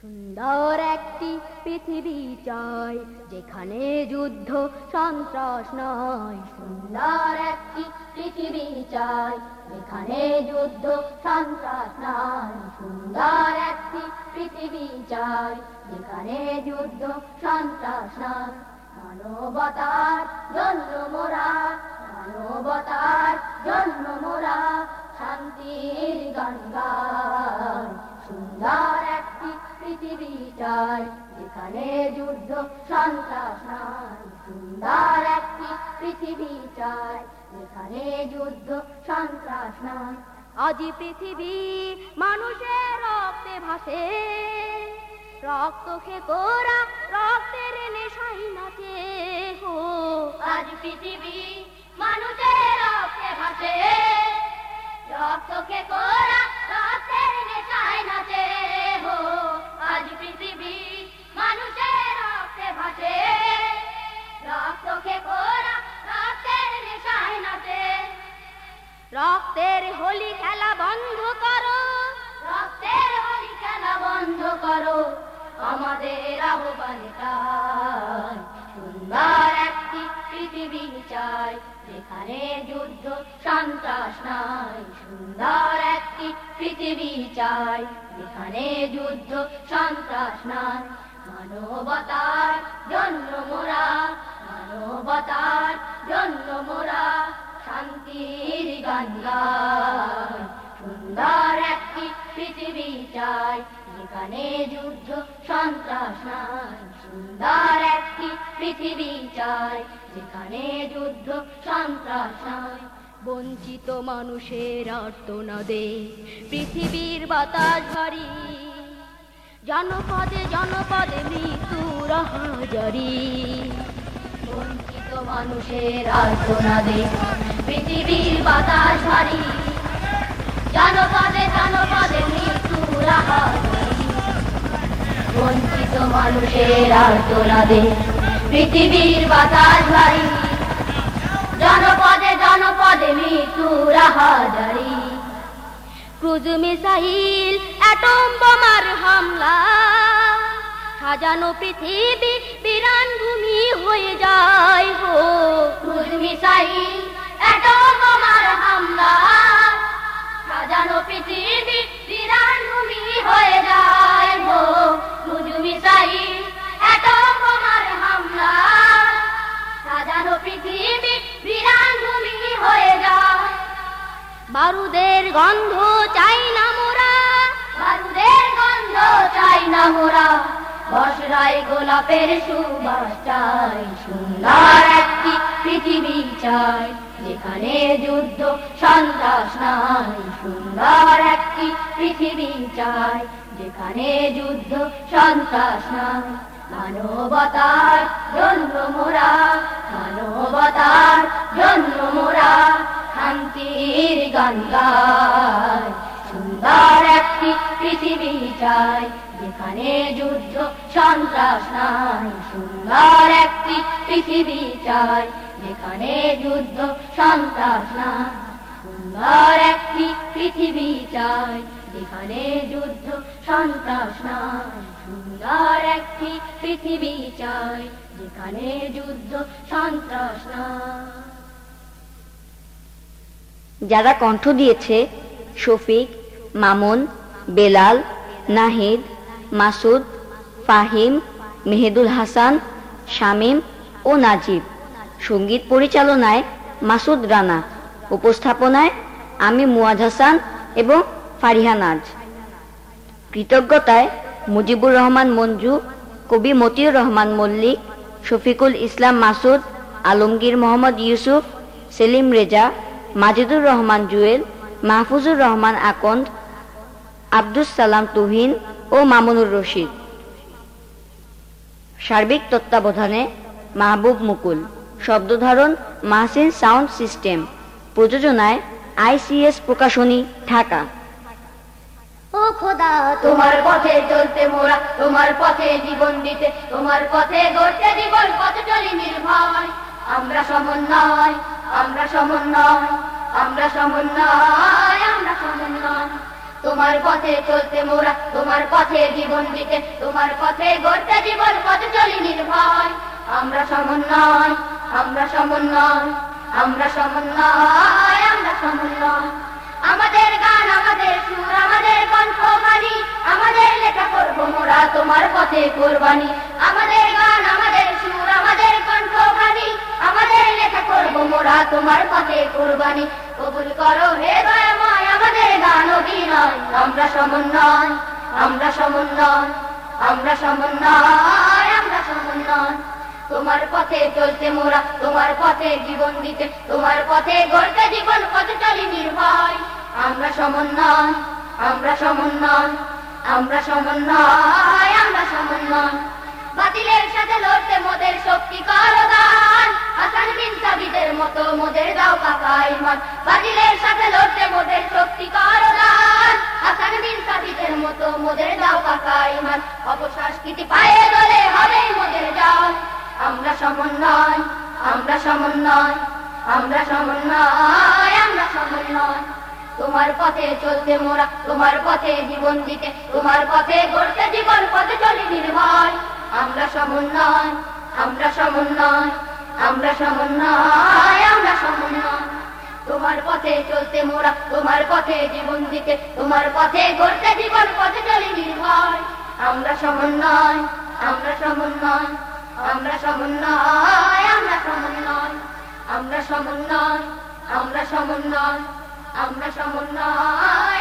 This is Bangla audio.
সুন্দর একটি পৃথিবী চাই, যেখানে যুদ্ধ সন্ত্রাস নয়। সুন্দর একটি পৃথিবী চাই, যেখানে যুদ্ধ সন্ত্রাস নয়। সুন্দর একটি পৃথিবী চাই, যেখানে যুদ্ধ সন্ত্রাস নয়। মানবতার জন্য মোরা, মানবতার জন্য মোরা, শান্তির গান গাই সুন্দর যেখানে যুদ্ধ সন্ত্রাস সুন্দর একটি পৃথিবী যুদ্ধ সন্ত্রাস আজ পৃথিবী মানুষের রক্তে ভাসে। রক্ত খে কোরা রক্তের নেশাই নাচে। হো আজ পৃথিবী যেখানে যুদ্ধ, সন্ত্রাস নাই। সুন্দর একটি পৃথিবী চাই, যেখানে যুদ্ধ, সন্ত্রাস নাই। মানবতার জন্য মোরা, মানবতার জন্য মোরা শান্তির গান গাই সুন্দর একটি পৃথিবী চাই, যেখানে যুদ্ধ, সন্ত্রাস নাই। সুন্দর একটি পৃথিবী চাই, যেখানে যুদ্ধ সন্ত্রাস বঞ্চিত মানুষের আর্তনাদে পৃথিবীর বাতাস ভারী। জনপদে জনপদে মৃত্যুর হাজারি বঞ্চিত মানুষের আর্তনাদে পৃথিবীর বাতাস ভারী। জনপদে জনপদে মৃত্যুর হাজারি বঞ্চিত মানুষের আর্তনাদে পৃথিবীর বাতাস ভারী। জনপদে জনপদে মৃত্যুর হাজারি। ক্রুজ মিসাইল বোমার হামলা। সাজানো পৃথিবী বিরান ভূমি হয়ে যায় হো ক্রুজ মিসাইল বোমার হামলা। সাজানো পৃথিবী বারুদের গন্ধ চাই না মোরা। বারুদের গন্ধ চাই না মোরা। বসরায় গোলাপের সুবাস চাই, সুন্দর একটি পৃথিবী চাই, যেখানে যুদ্ধ, সন্ত্রাস নাই। সুন্দর একটি পৃথিবী চাই, যেখানে যুদ্ধ, সন্ত্রাস নাই। মানবতার জন্য মোরা, মানবতার জন্য শান্তির গান সুন্দর একটি পৃথিবী চাই, যেখানে যুদ্ধ, সন্ত্রাস নাই। সুন্দর একটি পৃথিবী চাই, যেখানে যুদ্ধ, সন্ত্রাস নাই। সুন্দর একটি পৃথিবী চাই, যেখানে যুদ্ধ, সন্ত্রাস নাই। সুন্দর একটি পৃথিবী চাই, যেখানে যুদ্ধ, সন্ত্রাস নাই। যারা কণ্ঠ দিয়েছে, শফিক, মামুন, বেলাল, নাহিদ, মাসুদ, ফাহিম, মেহেদুল হাসান, শামীম ও নাজিব। সংগীত পরিচালনায় মাসুদ রানা, উপস্থাপনায় আমি মুয়াজ হাসান এবং ফারিহা নাজ। কৃতজ্ঞতায় মুজিবুর রহমান মঞ্জু, কবি মতিউর রহমান মল্লিক, শফিকুল ইসলাম মাসুদ, আলমগীর মোহাম্মদ ইউসুফ, সেলিম রেজা মাজিদুর রহমান জুয়েল, মাহফুজুর রহমান আকন্দ, আব্দুস সালাম তুহিন ও মামুনুর রশিদ। সার্বিক তত্ত্বাবধানে মাহবুব মুকুল। শব্দধারণ মাহসিন সাউন্ড সিস্টেম। প্রযোজনায় আইসিএস প্রকাশনী, ঢাকা। ও খোদা, তোমার পথে চলতে মোরা, তোমার পথে জীবন দিতে, তোমার পথে গড়তে জীবন পথ চলি নির্ভয়। আমরা সমন্বয় আমরা সমন্বয় আমরা সমন্বয় আমরা সমন্বয়। তোমার পথে চলতে মোরা, তোমার পথে জীবন দিতে, তোমার পথে গড়তে জীবন পথে চলি নির্ভয়। আমরা সমন্বয় আমরা সমন্বয় আমরা সমন্বয় আমরা সমন্বয়। আমাদের গান, আমাদের সুর, আমাদের কণ্ঠবাণী আমাদের লেখা করব মোরা, তোমার পথে কোরবানি। আমাদের গান, আমাদের সুর, আমাদের করব মোরা তোমার পথে কোরবানি। কবুল করো হে দয়াময়, আমাদের গান অভিনয়। আমরা সমন্বয় আমরা সমন্বয় আমরা সমন্বয় আমরা সমন্বয়। তোমার পথে চলতে মোরা, তোমার পথে জীবন দিতে, তোমার পথে গড়তে জীবন পথে চলি নির্ভয়। আমরা সমন্বয় আমরা সমন্বয় আমরা সমন্বয় আমরা সমন্বয়। বাতিলের সাথে লড়তে মোদের শক্তি করো দান। হাসান বিন সাবিদের মতো মোদের দাও কাকা ইমান বাতিলের সাথে লড়তে মোদের শক্তি করো দান। হাসান বিন সাবিদের মতো মোদের দাও কাকা ইমান অপসংস্কৃতি পায়ে দলে হবে মোদের জয় আমরা সমন্বয় আমরা সমন্বয় আমরা সমন্বয় আমরা সমন্বয়। তোমার পথে চলতে মোরা, তোমার পথে জীবন দিতে, তোমার পথে গড়তে জীবন পথে চলি নির্ভয়। আমরা সমন্বয় আমরা সমন্বয় আমরা সমন্বয় আমরা সমন্বয়। তোমার পথে চলতে মোরা, তোমার পথে জীবন দিতে, তোমার পথে গড়তে জীবন পথে চলি নির্ভয়। আমরা সমন্বয় আমরা সমন্বয় আমরা সমন্বয় আমরা সমন্বয়। আমরা সমন্বয় আমরা সমন্বয় আমরা সমন্বয়।